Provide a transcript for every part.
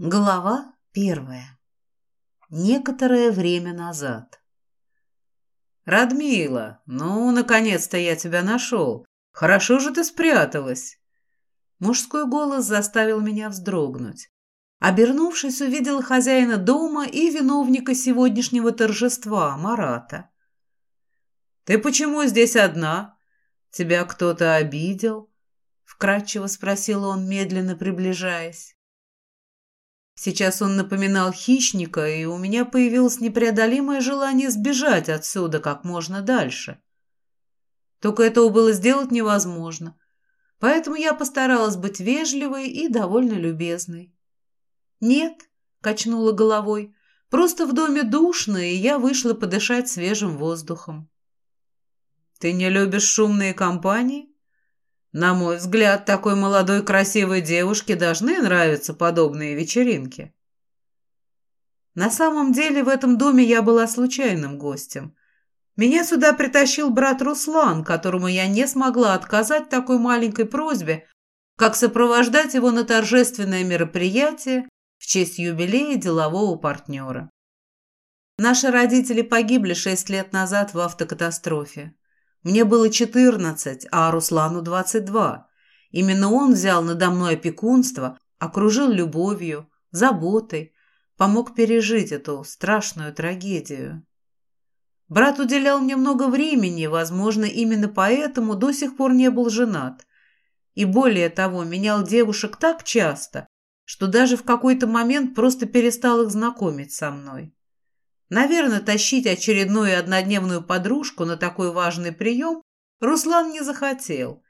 Глава первая. Некоторое время назад. «Радмила, ну, наконец-то я тебя нашел. Хорошо же ты спряталась!» Мужской голос заставил меня вздрогнуть. Обернувшись, увидела хозяина дома и виновника сегодняшнего торжества, Марата. «Ты почему здесь одна? Тебя кто-то обидел?» — вкратчиво спросил он, медленно приближаясь. Сейчас он напоминал хищника, и у меня появилось непреодолимое желание сбежать отсюда как можно дальше. Только этого было сделать невозможно, поэтому я постаралась быть вежливой и довольно любезной. «Нет», — качнула головой, — «просто в доме душно, и я вышла подышать свежим воздухом». «Ты не любишь шумные компании?» На мой взгляд, такой молодой красивой девушке должны нравиться подобные вечеринки. На самом деле в этом доме я была случайным гостем. Меня сюда притащил брат Руслан, которому я не смогла отказать такой маленькой просьбе, как сопровождать его на торжественное мероприятие в честь юбилея делового партнера. Наши родители погибли шесть лет назад в автокатастрофе. Мне было четырнадцать, а Руслану двадцать два. Именно он взял надо мной опекунство, окружил любовью, заботой, помог пережить эту страшную трагедию. Брат уделял мне много времени, возможно, именно поэтому до сих пор не был женат. И более того, менял девушек так часто, что даже в какой-то момент просто перестал их знакомить со мной. Наверное, тащить очередную однодневную подружку на такой важный прием Руслан не захотел,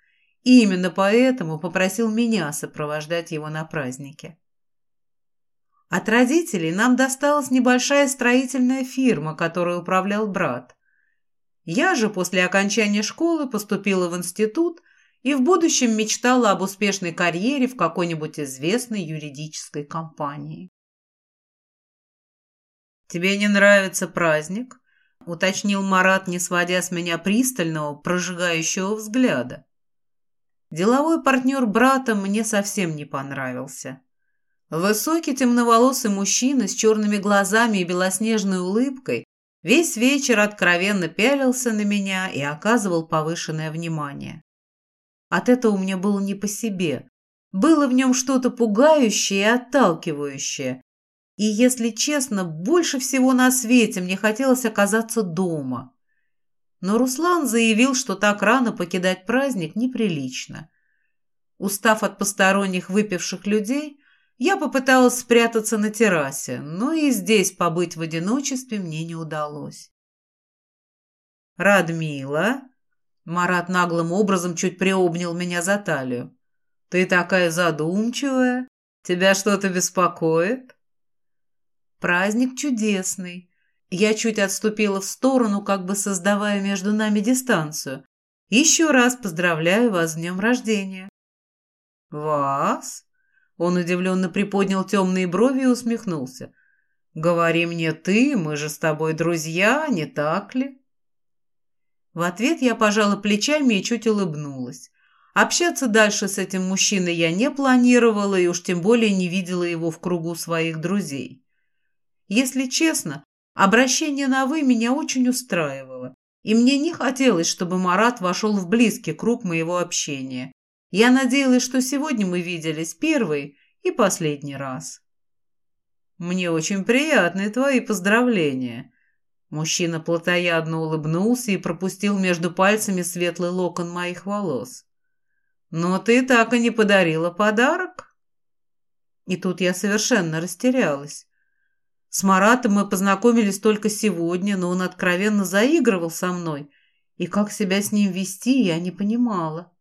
и именно поэтому попросил меня сопровождать его на празднике. От родителей нам досталась небольшая строительная фирма, которой управлял брат. Я же после окончания школы поступила в институт и в будущем мечтала об успешной карьере в какой-нибудь известной юридической компании. «Тебе не нравится праздник?» — уточнил Марат, не сводя с меня пристального, прожигающего взгляда. Деловой партнер брата мне совсем не понравился. Высокий темноволосый мужчина с черными глазами и белоснежной улыбкой весь вечер откровенно пялился на меня и оказывал повышенное внимание. От этого мне было не по себе. Было в нем что-то пугающее и отталкивающее, и, если честно, больше всего на свете мне хотелось оказаться дома. Но Руслан заявил, что так рано покидать праздник неприлично. Устав от посторонних выпивших людей, я попыталась спрятаться на террасе, но и здесь побыть в одиночестве мне не удалось. «Радмила?» Марат наглым образом чуть приобнял меня за талию. «Ты такая задумчивая. Тебя что-то беспокоит?» Праздник чудесный. Я чуть отступила в сторону, как бы создавая между нами дистанцию. Еще раз поздравляю вас с днем рождения. Вас? Он удивленно приподнял темные брови и усмехнулся. Говори мне ты, мы же с тобой друзья, не так ли? В ответ я пожала плечами и чуть улыбнулась. Общаться дальше с этим мужчиной я не планировала и уж тем более не видела его в кругу своих друзей. Если честно, обращение на «вы» меня очень устраивало, и мне не хотелось, чтобы Марат вошел в близкий круг моего общения. Я надеялась, что сегодня мы виделись первый и последний раз. «Мне очень приятны твои поздравления». Мужчина плотоядно улыбнулся и пропустил между пальцами светлый локон моих волос. «Но ты так и не подарила подарок?» И тут я совершенно растерялась. С Маратом мы познакомились только сегодня, но он откровенно заигрывал со мной, и как себя с ним вести, я не понимала.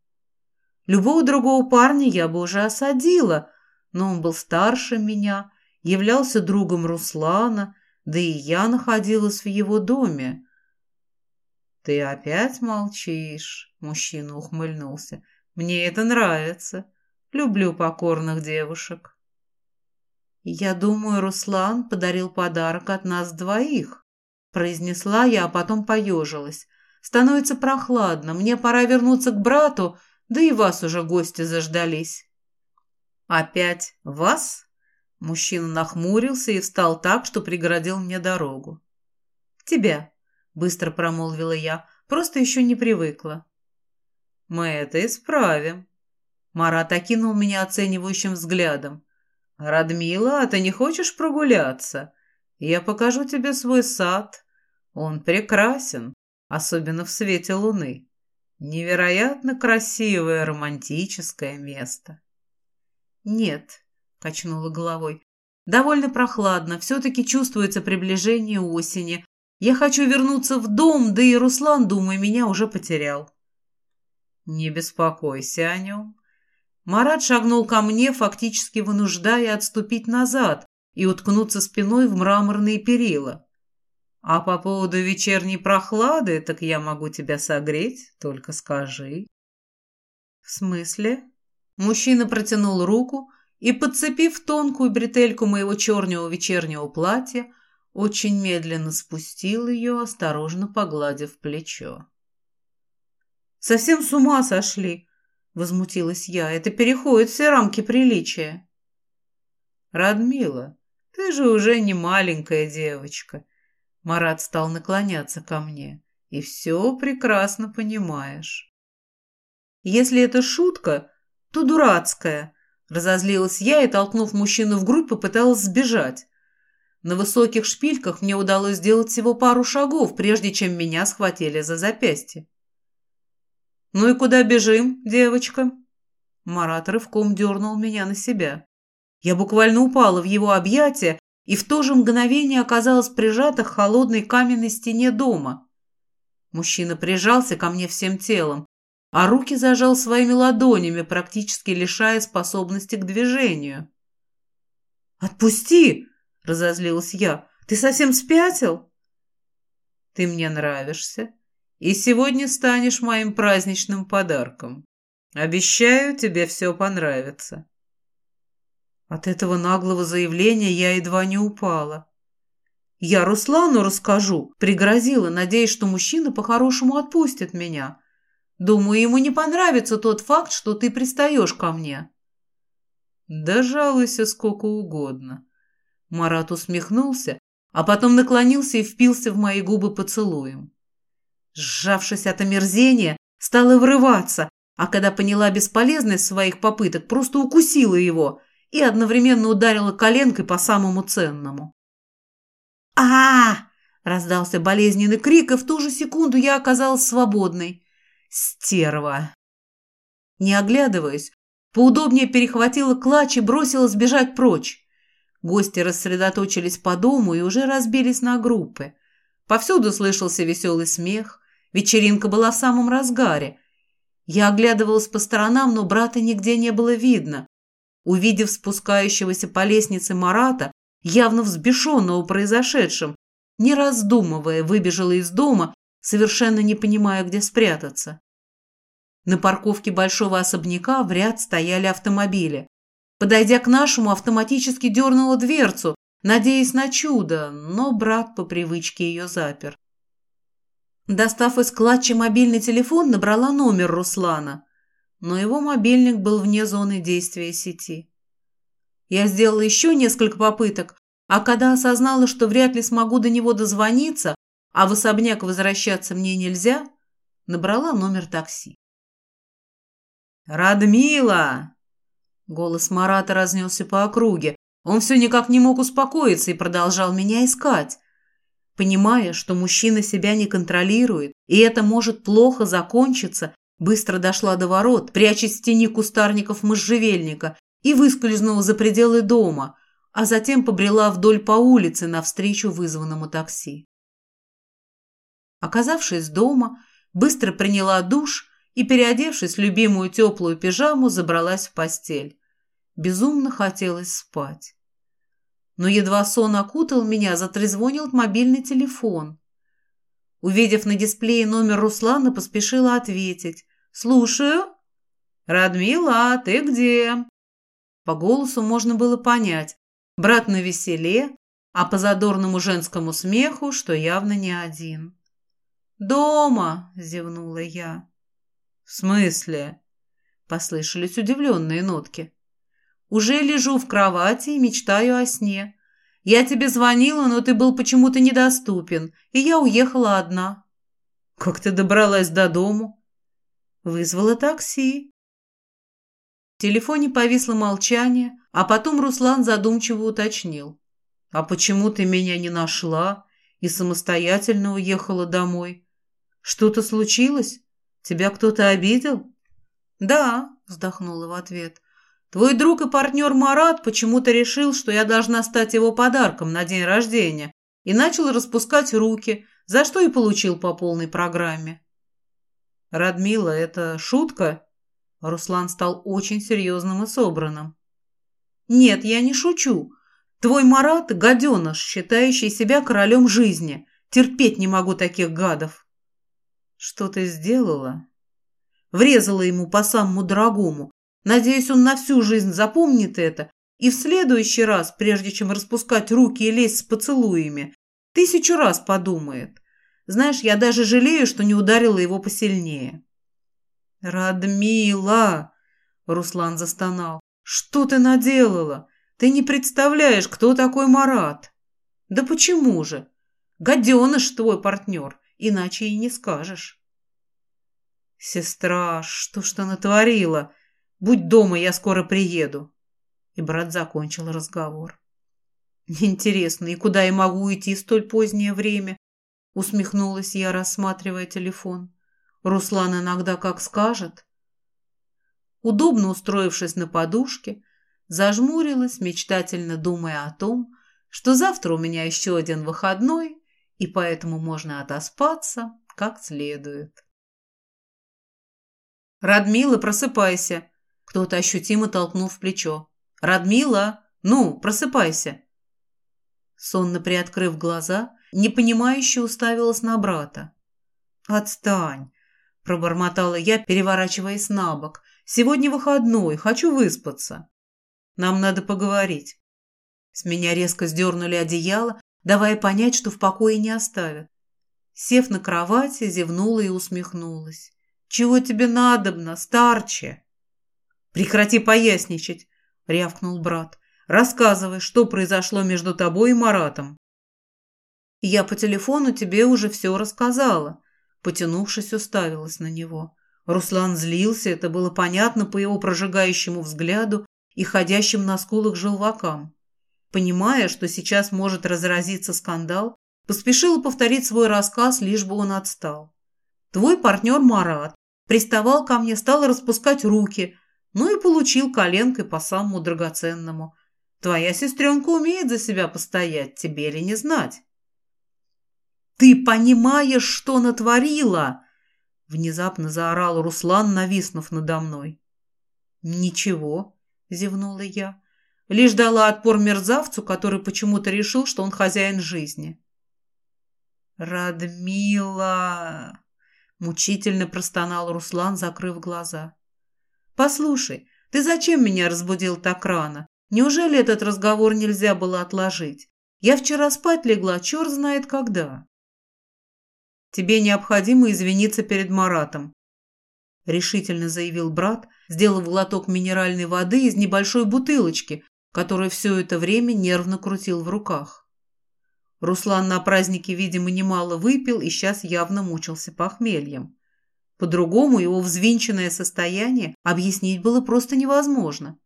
Любого другого парня я бы уже осадила, но он был старше меня, являлся другом Руслана, да и я находилась в его доме. «Ты опять молчишь?» – мужчина ухмыльнулся. «Мне это нравится. Люблю покорных девушек». «Я думаю, Руслан подарил подарок от нас двоих», – произнесла я, а потом поежилась. «Становится прохладно, мне пора вернуться к брату, да и вас уже гости заждались». «Опять вас?» Мужчина нахмурился и встал так, что преградил мне дорогу. «Тебя», — быстро промолвила я, — «просто еще не привыкла». «Мы это исправим». Марат окинул меня оценивающим взглядом. «Радмила, а ты не хочешь прогуляться? Я покажу тебе свой сад. Он прекрасен, особенно в свете луны. Невероятно красивое романтическое место». «Нет», — качнула головой, — «довольно прохладно, все-таки чувствуется приближение осени. Я хочу вернуться в дом, да и Руслан, думаю, меня уже потерял». «Не беспокойся о нем. Марат шагнул ко мне, фактически вынуждая отступить назад и уткнуться спиной в мраморные перила. «А по поводу вечерней прохлады, так я могу тебя согреть, только скажи». «В смысле?» Мужчина протянул руку и, подцепив тонкую бретельку моего черного вечернего платья, очень медленно спустил ее, осторожно погладив плечо. «Совсем с ума сошли!» Возмутилась я. Это переходит все рамки приличия. Радмила, ты же уже не маленькая девочка. Марат стал наклоняться ко мне. И все прекрасно понимаешь. Если это шутка, то дурацкая. Разозлилась я и, толкнув мужчину в грудь, попыталась сбежать. На высоких шпильках мне удалось сделать всего пару шагов, прежде чем меня схватили за запястье. «Ну и куда бежим, девочка?» Марат рывком дернул меня на себя. Я буквально упала в его объятия и в то же мгновение оказалась прижата к холодной каменной стене дома. Мужчина прижался ко мне всем телом, а руки зажал своими ладонями, практически лишая способности к движению. «Отпусти!» — разозлилась я. «Ты совсем спятил?» «Ты мне нравишься», и сегодня станешь моим праздничным подарком. Обещаю, тебе все понравится». От этого наглого заявления я едва не упала. «Я Руслану расскажу», — пригрозила, надеясь, что мужчина по-хорошему отпустит меня. «Думаю, ему не понравится тот факт, что ты пристаешь ко мне». «Да жалуйся сколько угодно». Марат усмехнулся, а потом наклонился и впился в мои губы поцелуем. Сжавшись от омерзения, стала врываться, а когда поняла бесполезность своих попыток, просто укусила его и одновременно ударила коленкой по самому ценному. а, -а, раздался болезненный крик, и в ту же секунду я оказалась свободной. Стерва! Не оглядываясь, поудобнее перехватила клатч и бросилась бежать прочь. Гости рассредоточились по дому и уже разбились на группы. Повсюду слышался веселый смех, Вечеринка была в самом разгаре. Я оглядывалась по сторонам, но брата нигде не было видно. Увидев спускающегося по лестнице Марата, явно взбешенного произошедшим, не раздумывая, выбежала из дома, совершенно не понимая, где спрятаться. На парковке большого особняка в ряд стояли автомобили. Подойдя к нашему, автоматически дернула дверцу, надеясь на чудо, но брат по привычке ее запер. Достав из клатча мобильный телефон, набрала номер Руслана, но его мобильник был вне зоны действия сети. Я сделала еще несколько попыток, а когда осознала, что вряд ли смогу до него дозвониться, а в особняк возвращаться мне нельзя, набрала номер такси. «Радмила!» Голос Марата разнесся по округе. Он все никак не мог успокоиться и продолжал меня искать. Понимая, что мужчина себя не контролирует, и это может плохо закончиться, быстро дошла до ворот, прячась в тени кустарников можжевельника, и выскользнула за пределы дома, а затем побрела вдоль по улице навстречу вызванному такси. Оказавшись дома, быстро приняла душ и, переодевшись в любимую теплую пижаму, забралась в постель. Безумно хотелось спать но едва сон окутал меня, затрезвонил мобильный телефон. Увидев на дисплее номер Руслана, поспешила ответить. «Слушаю». «Радмила, ты где?» По голосу можно было понять. Брат на веселе, а по задорному женскому смеху, что явно не один. «Дома!» – зевнула я. «В смысле?» – послышались удивленные нотки. Уже лежу в кровати и мечтаю о сне. Я тебе звонила, но ты был почему-то недоступен, и я уехала одна». «Как ты добралась до дому?» «Вызвала такси». В телефоне повисло молчание, а потом Руслан задумчиво уточнил. «А почему ты меня не нашла и самостоятельно уехала домой? Что-то случилось? Тебя кто-то обидел?» «Да», — вздохнула в ответ. Твой друг и партнер Марат почему-то решил, что я должна стать его подарком на день рождения, и начал распускать руки, за что и получил по полной программе. Радмила, это шутка? Руслан стал очень серьезным и собранным. Нет, я не шучу. Твой Марат – гаденыш, считающий себя королем жизни. Терпеть не могу таких гадов. Что ты сделала? Врезала ему по самому дорогому, Надеюсь, он на всю жизнь запомнит это и в следующий раз, прежде чем распускать руки и лезть с поцелуями, тысячу раз подумает. Знаешь, я даже жалею, что не ударила его посильнее. «Радмила!» — Руслан застонал. «Что ты наделала? Ты не представляешь, кто такой Марат!» «Да почему же? Гаденыш твой партнер, иначе и не скажешь». «Сестра, что ж ты натворила?» Будь дома, я скоро приеду. И брат закончил разговор. Интересно, и куда я могу уйти в столь позднее время? Усмехнулась я, рассматривая телефон. Руслан иногда как скажет. Удобно устроившись на подушке, зажмурилась, мечтательно думая о том, что завтра у меня еще один выходной, и поэтому можно отоспаться как следует. «Радмила, просыпайся!» Кто-то ощутимо толкнул в плечо. «Радмила! Ну, просыпайся!» Сонно приоткрыв глаза, непонимающе уставилась на брата. «Отстань!» – пробормотала я, переворачиваясь на бок. «Сегодня выходной, хочу выспаться. Нам надо поговорить». С меня резко сдернули одеяло, давая понять, что в покое не оставят. Сев на кровати, зевнула и усмехнулась. «Чего тебе надобно, старче?» «Прекрати поясничать!» — рявкнул брат. «Рассказывай, что произошло между тобой и Маратом». «Я по телефону тебе уже все рассказала», — потянувшись, уставилась на него. Руслан злился, это было понятно по его прожигающему взгляду и ходящим на скулах желвакам. Понимая, что сейчас может разразиться скандал, поспешила повторить свой рассказ, лишь бы он отстал. «Твой партнер Марат приставал ко мне, стал распускать руки, ну и получил коленкой по самому драгоценному. Твоя сестренка умеет за себя постоять, тебе ли не знать. «Ты понимаешь, что натворила?» Внезапно заорал Руслан, нависнув надо мной. «Ничего», — зевнула я. Лишь дала отпор мерзавцу, который почему-то решил, что он хозяин жизни. «Радмила!» — мучительно простонал Руслан, закрыв глаза. «Послушай, ты зачем меня разбудил так рано? Неужели этот разговор нельзя было отложить? Я вчера спать легла, черт знает когда». «Тебе необходимо извиниться перед Маратом», — решительно заявил брат, сделав глоток минеральной воды из небольшой бутылочки, которую все это время нервно крутил в руках. Руслан на празднике, видимо, немало выпил и сейчас явно мучился похмельем. По-другому его взвинченное состояние объяснить было просто невозможно.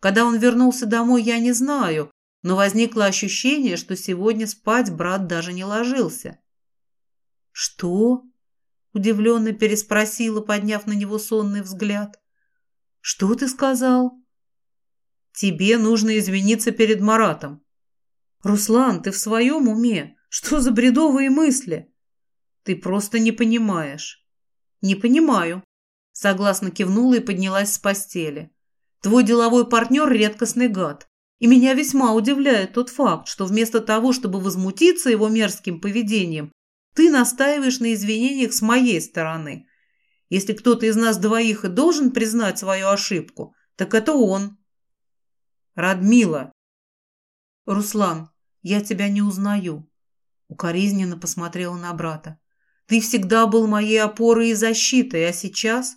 Когда он вернулся домой, я не знаю, но возникло ощущение, что сегодня спать брат даже не ложился. «Что?» – удивленно переспросила, подняв на него сонный взгляд. «Что ты сказал?» «Тебе нужно извиниться перед Маратом». «Руслан, ты в своем уме? Что за бредовые мысли?» «Ты просто не понимаешь». «Не понимаю». Согласно кивнула и поднялась с постели. «Твой деловой партнер – редкостный гад. И меня весьма удивляет тот факт, что вместо того, чтобы возмутиться его мерзким поведением, ты настаиваешь на извинениях с моей стороны. Если кто-то из нас двоих и должен признать свою ошибку, так это он». «Радмила!» «Руслан, я тебя не узнаю», – укоризненно посмотрела на брата. Ты всегда был моей опорой и защитой, а сейчас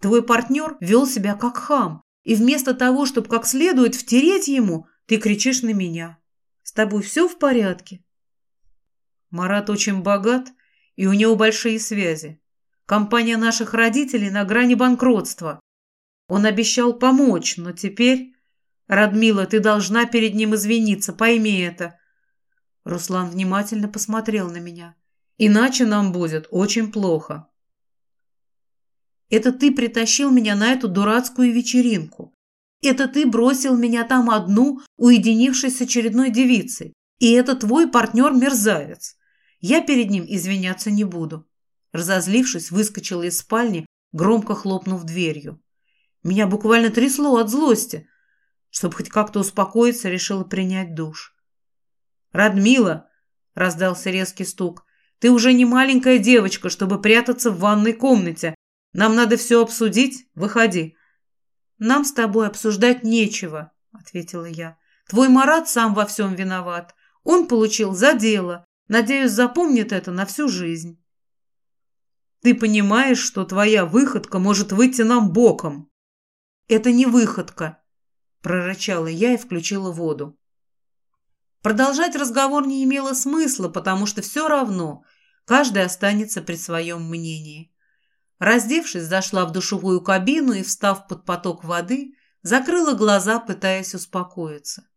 твой партнер вел себя как хам, И вместо того, чтобы как следует втереть ему, ты кричишь на меня. С тобой все в порядке?» Марат очень богат, и у него большие связи. Компания наших родителей на грани банкротства. Он обещал помочь, но теперь... Радмила, ты должна перед ним извиниться, пойми это. Руслан внимательно посмотрел на меня. Иначе нам будет очень плохо. Это ты притащил меня на эту дурацкую вечеринку. Это ты бросил меня там одну, уединившись с очередной девицей. И это твой партнер-мерзавец. Я перед ним извиняться не буду. Разозлившись, выскочила из спальни, громко хлопнув дверью. Меня буквально трясло от злости. Чтобы хоть как-то успокоиться, решила принять душ. «Радмила!» — раздался резкий стук. «Ты уже не маленькая девочка, чтобы прятаться в ванной комнате. Нам надо все обсудить. Выходи». «Нам с тобой обсуждать нечего», — ответила я. «Твой Марат сам во всем виноват. Он получил за дело. Надеюсь, запомнит это на всю жизнь». «Ты понимаешь, что твоя выходка может выйти нам боком?» «Это не выходка», — прорычала я и включила воду. Продолжать разговор не имело смысла, потому что все равно каждый останется при своем мнении. Раздевшись, зашла в душевую кабину и, встав под поток воды, закрыла глаза, пытаясь успокоиться.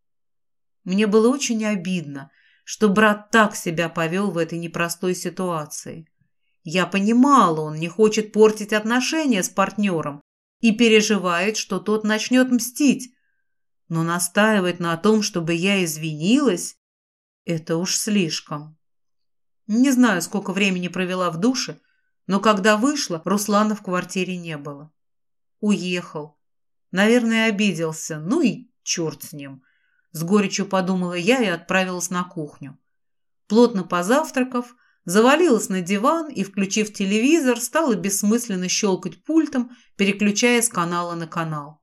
Мне было очень обидно, что брат так себя повел в этой непростой ситуации. Я понимала, он не хочет портить отношения с партнером и переживает, что тот начнет мстить, но настаивать на том, чтобы я извинилась, это уж слишком. Не знаю, сколько времени провела в душе, но когда вышла, Руслана в квартире не было. Уехал. Наверное, обиделся. Ну и черт с ним. С горечью подумала я и отправилась на кухню. Плотно позавтракав, завалилась на диван и, включив телевизор, стала бессмысленно щелкать пультом, переключая с канала на канал.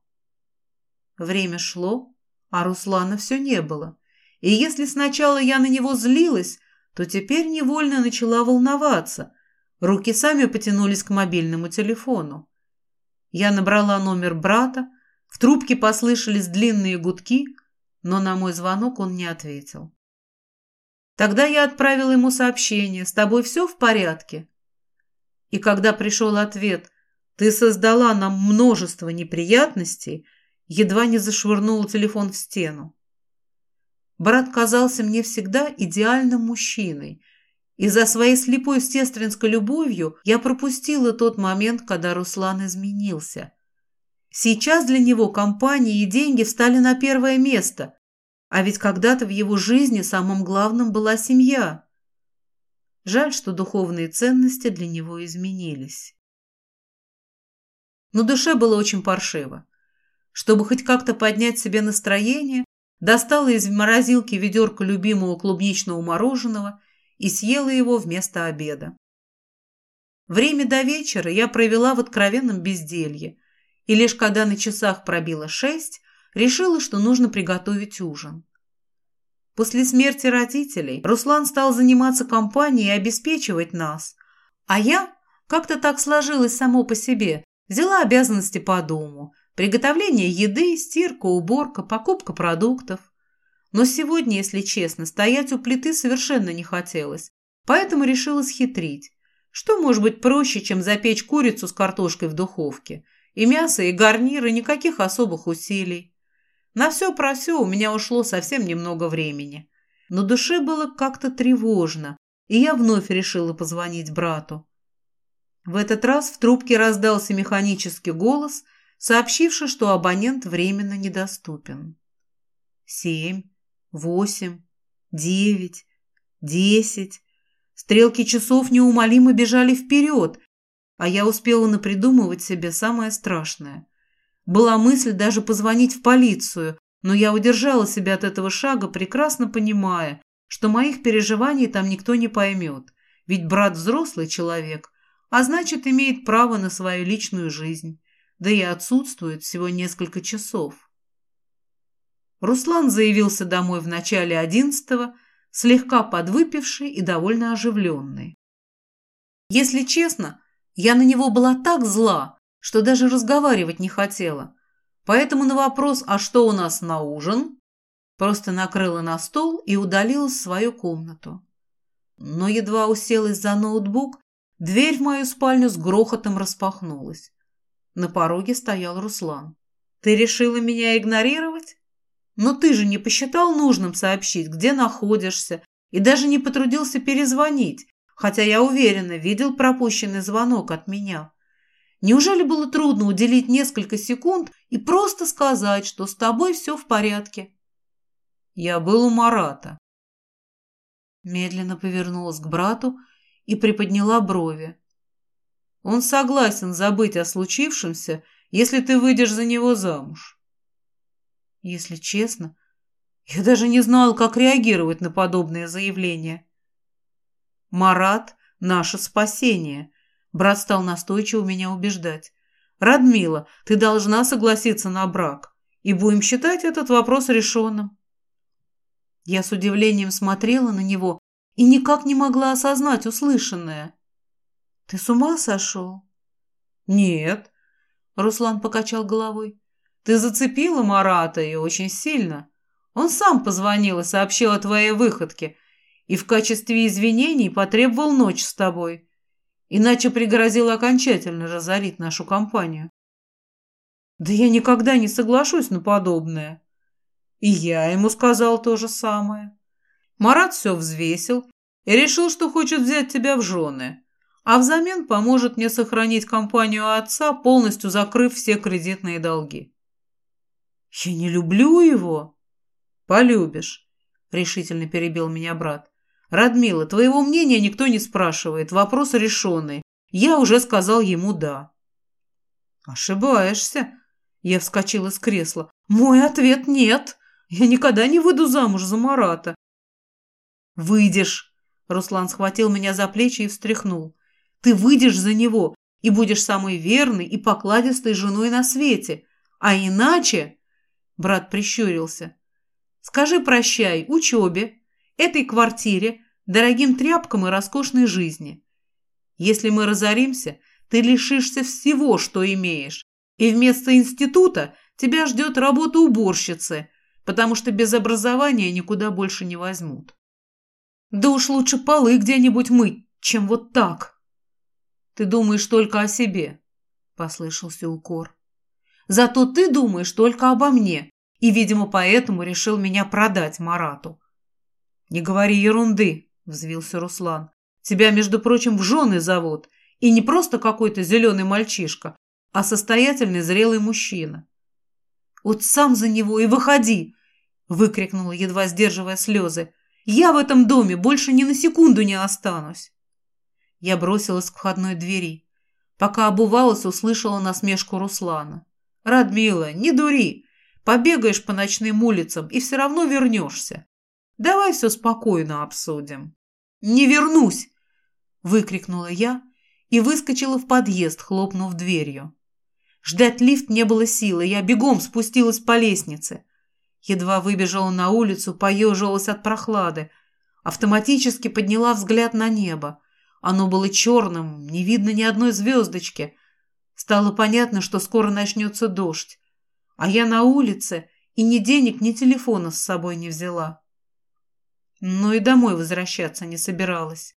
Время шло, а Руслана все не было. И если сначала я на него злилась, то теперь невольно начала волноваться. Руки сами потянулись к мобильному телефону. Я набрала номер брата, в трубке послышались длинные гудки, но на мой звонок он не ответил. Тогда я отправила ему сообщение «С тобой все в порядке?» И когда пришел ответ «Ты создала нам множество неприятностей», едва не зашвырнула телефон в стену. Брат казался мне всегда идеальным мужчиной, и за своей слепой сестринской любовью я пропустила тот момент, когда Руслан изменился. Сейчас для него компания и деньги встали на первое место, а ведь когда-то в его жизни самым главным была семья. Жаль, что духовные ценности для него изменились. Но душе было очень паршиво. Чтобы хоть как-то поднять себе настроение, достала из морозилки ведерко любимого клубничного мороженого и съела его вместо обеда. Время до вечера я провела в откровенном безделье, и лишь когда на часах пробило шесть, решила, что нужно приготовить ужин. После смерти родителей Руслан стал заниматься компанией и обеспечивать нас, а я, как-то так сложилось само по себе, взяла обязанности по дому, Приготовление еды, стирка, уборка, покупка продуктов. Но сегодня, если честно, стоять у плиты совершенно не хотелось, поэтому решила схитрить. Что может быть проще, чем запечь курицу с картошкой в духовке? И мясо, и гарниры, никаких особых усилий. На все про все у меня ушло совсем немного времени. Но душе было как-то тревожно, и я вновь решила позвонить брату. В этот раз в трубке раздался механический голос – сообщивший, что абонент временно недоступен. Семь, восемь, девять, десять. Стрелки часов неумолимо бежали вперед, а я успела напридумывать себе самое страшное. Была мысль даже позвонить в полицию, но я удержала себя от этого шага, прекрасно понимая, что моих переживаний там никто не поймет, ведь брат взрослый человек, а значит, имеет право на свою личную жизнь да и отсутствует всего несколько часов. Руслан заявился домой в начале одиннадцатого, слегка подвыпивший и довольно оживленный. Если честно, я на него была так зла, что даже разговаривать не хотела. Поэтому на вопрос «А что у нас на ужин?» просто накрыла на стол и удалилась в свою комнату. Но едва уселась за ноутбук, дверь в мою спальню с грохотом распахнулась. На пороге стоял Руслан. «Ты решила меня игнорировать? Но ты же не посчитал нужным сообщить, где находишься, и даже не потрудился перезвонить, хотя я уверена, видел пропущенный звонок от меня. Неужели было трудно уделить несколько секунд и просто сказать, что с тобой все в порядке? Я был у Марата. Медленно повернулась к брату и приподняла брови. Он согласен забыть о случившемся, если ты выйдешь за него замуж. Если честно, я даже не знал, как реагировать на подобное заявление. Марат — наше спасение. Брат стал настойчиво меня убеждать. Радмила, ты должна согласиться на брак, и будем считать этот вопрос решенным. Я с удивлением смотрела на него и никак не могла осознать услышанное. «Ты с ума сошел?» «Нет», — Руслан покачал головой. «Ты зацепила Марата и очень сильно. Он сам позвонил и сообщил о твоей выходке, и в качестве извинений потребовал ночь с тобой, иначе пригрозил окончательно разорить нашу компанию. Да я никогда не соглашусь на подобное. И я ему сказал то же самое. Марат все взвесил и решил, что хочет взять тебя в жены, а взамен поможет мне сохранить компанию отца, полностью закрыв все кредитные долги. Я не люблю его. Полюбишь, решительно перебил меня брат. «Радмила, твоего мнения никто не спрашивает. Вопрос решенный. Я уже сказал ему «да». «Ошибаешься». Я вскочила с кресла. «Мой ответ – нет. Я никогда не выйду замуж за Марата». «Выйдешь». Руслан схватил меня за плечи и встряхнул. «Ты выйдешь за него и будешь самой верной и покладистой женой на свете. А иначе...» Брат прищурился. «Скажи прощай учебе, этой квартире, дорогим тряпкам и роскошной жизни. Если мы разоримся, ты лишишься всего, что имеешь, и вместо института тебя ждет работа уборщицы, потому что без образования никуда больше не возьмут. Да уж лучше полы где-нибудь мыть, чем вот так. Ты думаешь только о себе, послышался укор. Зато ты думаешь только обо мне, и, видимо, поэтому решил меня продать Марату. «Не говори ерунды», — взвился Руслан. «Тебя, между прочим, в жены зовут. И не просто какой-то зеленый мальчишка, а состоятельный зрелый мужчина». «Вот сам за него и выходи!» — выкрикнула, едва сдерживая слезы. «Я в этом доме больше ни на секунду не останусь!» Я бросилась к входной двери. Пока обувалась, услышала насмешку Руслана. «Радмила, не дури! Побегаешь по ночным улицам и все равно вернешься. Давай все спокойно обсудим. Не вернусь! Выкрикнула я и выскочила в подъезд, хлопнув дверью. Ждать лифт не было силы, я бегом спустилась по лестнице. Едва выбежала на улицу, поежилась от прохлады. Автоматически подняла взгляд на небо. Оно было черным, не видно ни одной звездочки. Стало понятно, что скоро начнется дождь. А я на улице и ни денег, ни телефона с собой не взяла но и домой возвращаться не собиралась.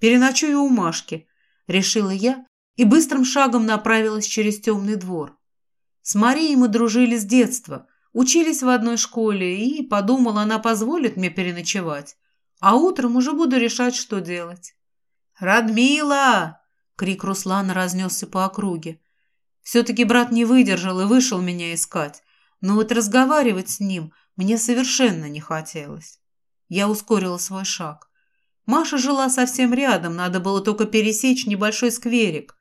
«Переночую у Машки», — решила я и быстрым шагом направилась через темный двор. С Марией мы дружили с детства, учились в одной школе, и подумала, она позволит мне переночевать, а утром уже буду решать, что делать. «Радмила!» — крик Руслана разнесся по округе. Все-таки брат не выдержал и вышел меня искать, но вот разговаривать с ним мне совершенно не хотелось. Я ускорила свой шаг. Маша жила совсем рядом, надо было только пересечь небольшой скверик.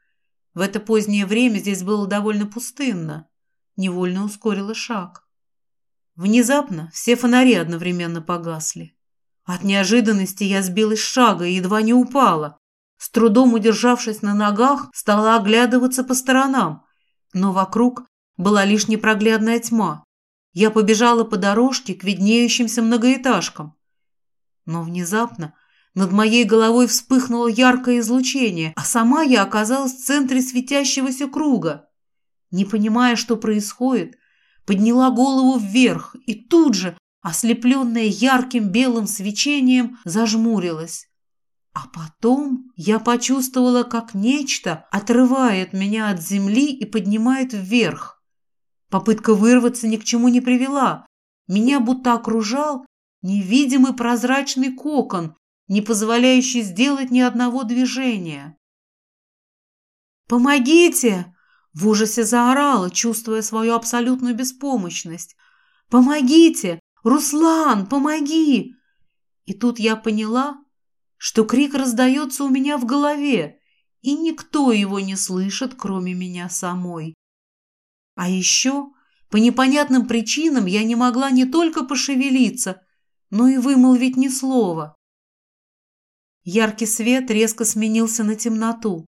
В это позднее время здесь было довольно пустынно. Невольно ускорила шаг. Внезапно все фонари одновременно погасли. От неожиданности я сбилась с шага и едва не упала. С трудом удержавшись на ногах, стала оглядываться по сторонам, но вокруг была лишь непроглядная тьма. Я побежала по дорожке к виднеющимся многоэтажкам. Но внезапно над моей головой вспыхнуло яркое излучение, а сама я оказалась в центре светящегося круга. Не понимая, что происходит, подняла голову вверх и тут же, ослепленная ярким белым свечением, зажмурилась. А потом я почувствовала, как нечто отрывает меня от земли и поднимает вверх. Попытка вырваться ни к чему не привела. Меня будто окружал невидимый прозрачный кокон, не позволяющий сделать ни одного движения. «Помогите!» – в ужасе заорала, чувствуя свою абсолютную беспомощность. «Помогите! Руслан, помоги!» И тут я поняла, что крик раздается у меня в голове, и никто его не слышит, кроме меня самой. А еще по непонятным причинам я не могла не только пошевелиться, но и вымолвить ни слова. Яркий свет резко сменился на темноту,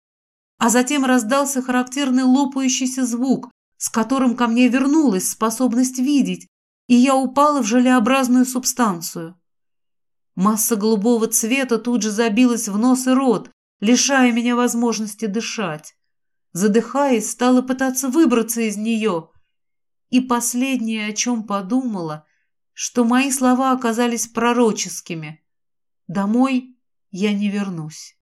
а затем раздался характерный лопающийся звук, с которым ко мне вернулась способность видеть, и я упала в желеобразную субстанцию. Масса голубого цвета тут же забилась в нос и рот, лишая меня возможности дышать. Задыхаясь, стала пытаться выбраться из нее. И последнее, о чем подумала, что мои слова оказались пророческими. Домой я не вернусь.